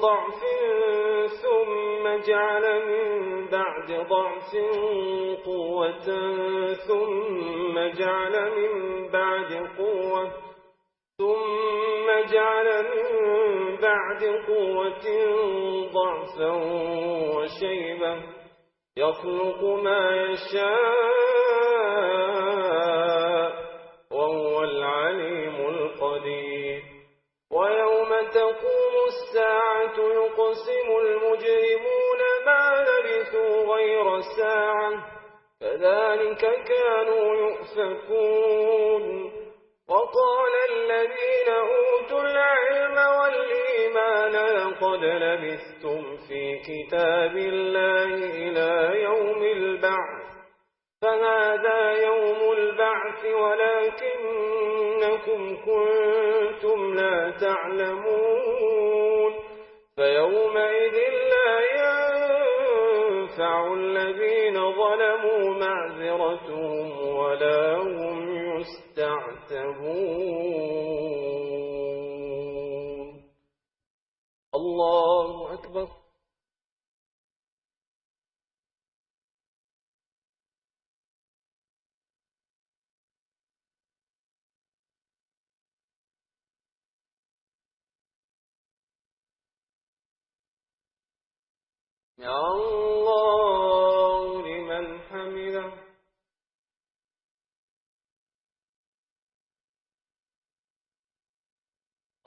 ضعف، ثم جعل من بعد ضعف قوة، ثم جعل من بعد قوة، ثم جعل من بعد قوة ضعفا وشيبا يخلق ما يشاء وهو العليم القدير. ويوم تقوم الساعة يقسم المجرمون ما لبثوا غير ساعة، كذلك كانوا يؤفكون. وقال الذين أوتوا العلم والإيمان، لقد لبثتم في كتاب الله إلى يوم البعث. فهذا يوم البعث، ولكنكم كنتم لا تعلمون. ينفع الذين ظلموا معذرتهم ولا هم يستعتبون الله أكبر يا الله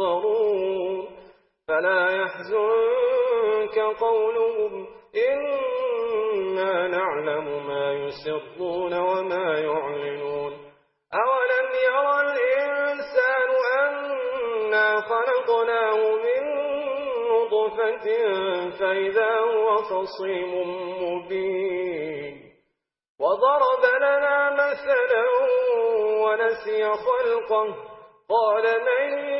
محضرون فلا يحزنك قولهم إنا نعلم ما يسرون وما يعلنون أولم يرى الإنسان أنا خلقناه من نطفة فإذا هو خصيم مبين وضرب لنا مثلا ونسي خلقه قال من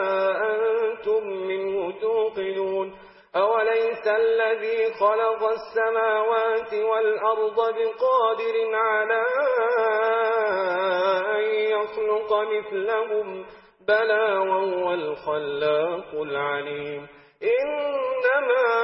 أوليس الذي خلق السماوات والأرض بقادر على أن يخلق مثلهم، بلى وهو الخلاق العليم. إنما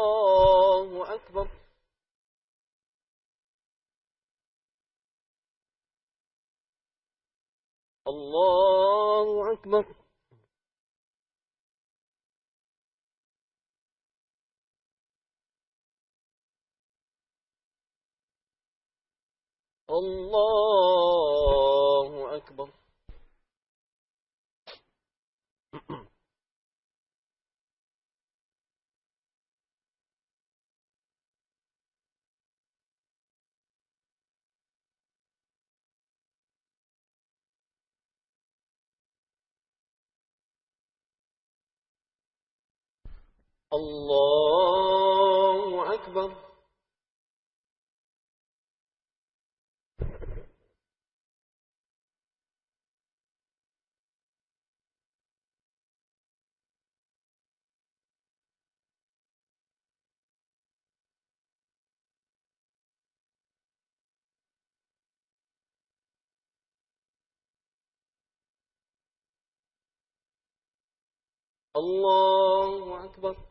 الله أكبر الله أكبر الله أكبر الله أكبر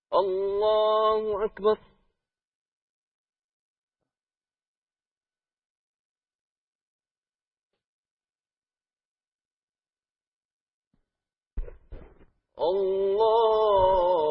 الله أكبر الله